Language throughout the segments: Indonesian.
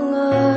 ngờ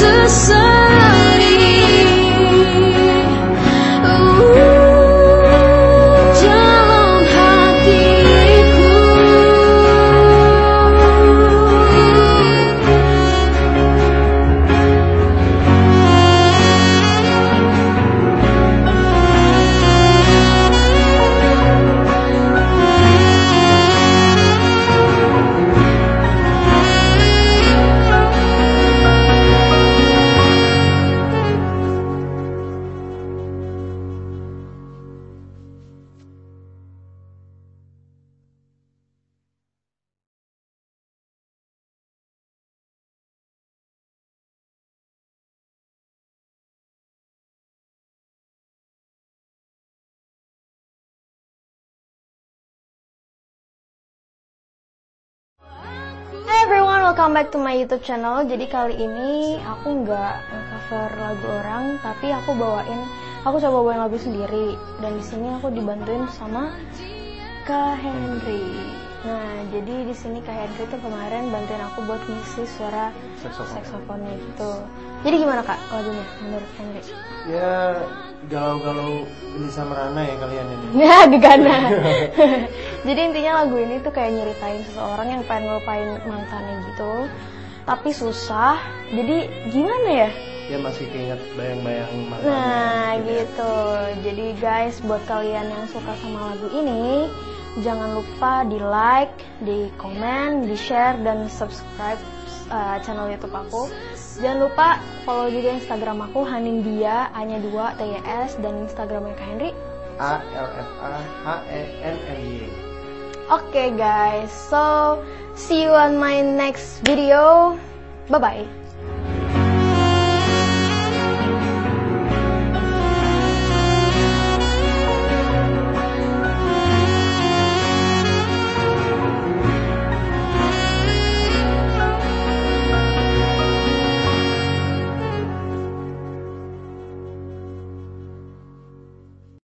to sun. Welcome back to my YouTube channel. Jadi kali ini aku nggak cover lagu orang, tapi aku bawain, aku coba bawain lagu sendiri. Dan di sini aku dibantuin sama Kak Henry. Nah, jadi di sini Kak Henry tuh kemarin bantuin aku buat ngisi suara saksofon itu. Jadi gimana Kak lagunya menurut Henry? Ya galau-galau ini sama Rana ya kalian ini. Ya, gegana. Jadi intinya lagu ini tuh kayak nyeritain seseorang yang pengen ngelupain mantannya gitu. Tapi susah. Jadi gimana ya? Ya masih keinget bayang-bayang mantannya. Nah, gitu. Jadi guys, buat kalian yang suka sama lagu ini, jangan lupa di like, di komen, di share dan subscribe uh, channel YouTube aku. Jangan lupa follow juga Instagram aku Hanindia hanya 2 TYS dan Instagramnya Kak Henry A L F A H E N N Y. Oke guys, so see you on my next video. Bye bye.